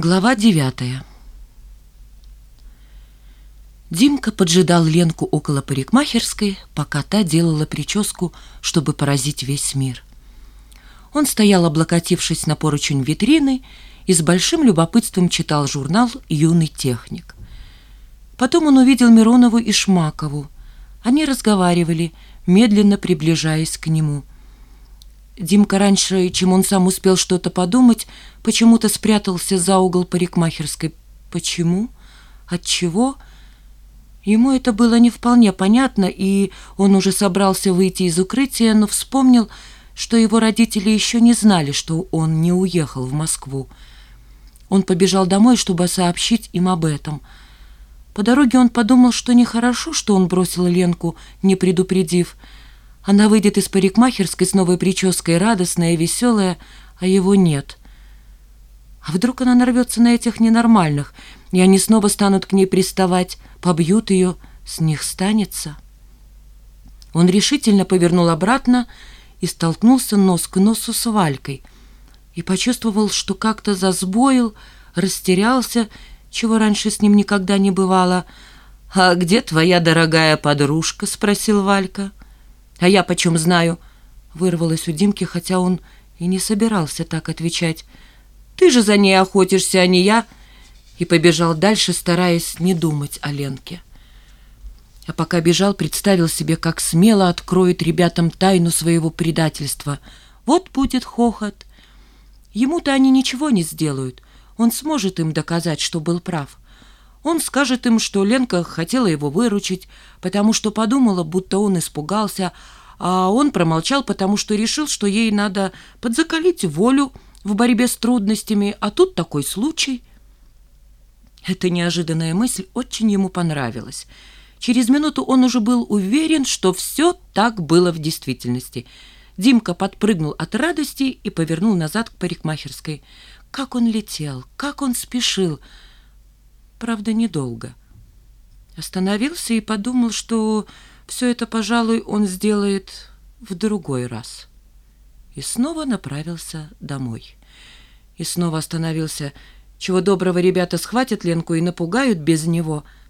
Глава девятая Димка поджидал Ленку около парикмахерской, пока та делала прическу, чтобы поразить весь мир. Он стоял, облокотившись на поручень витрины, и с большим любопытством читал журнал «Юный техник». Потом он увидел Миронову и Шмакову. Они разговаривали, медленно приближаясь к нему – Димка раньше, чем он сам успел что-то подумать, почему-то спрятался за угол парикмахерской. Почему? Отчего? Ему это было не вполне понятно, и он уже собрался выйти из укрытия, но вспомнил, что его родители еще не знали, что он не уехал в Москву. Он побежал домой, чтобы сообщить им об этом. По дороге он подумал, что нехорошо, что он бросил Ленку, не предупредив, она выйдет из парикмахерской с новой прической, радостная и веселая, а его нет. А вдруг она нарвется на этих ненормальных, и они снова станут к ней приставать, побьют ее, с них станется? Он решительно повернул обратно и столкнулся нос к носу с Валькой и почувствовал, что как-то засбоил, растерялся, чего раньше с ним никогда не бывало. «А где твоя дорогая подружка?» — спросил Валька. «А я почем знаю?» — вырвалось у Димки, хотя он и не собирался так отвечать. «Ты же за ней охотишься, а не я!» И побежал дальше, стараясь не думать о Ленке. А пока бежал, представил себе, как смело откроет ребятам тайну своего предательства. Вот будет хохот. Ему-то они ничего не сделают. Он сможет им доказать, что был прав. Он скажет им, что Ленка хотела его выручить, потому что подумала, будто он испугался, а он промолчал, потому что решил, что ей надо подзакалить волю в борьбе с трудностями, а тут такой случай. Эта неожиданная мысль очень ему понравилась. Через минуту он уже был уверен, что все так было в действительности. Димка подпрыгнул от радости и повернул назад к парикмахерской. Как он летел, как он спешил! Правда, недолго. Остановился и подумал, что все это, пожалуй, он сделает в другой раз. И снова направился домой. И снова остановился. Чего доброго ребята схватят Ленку и напугают без него –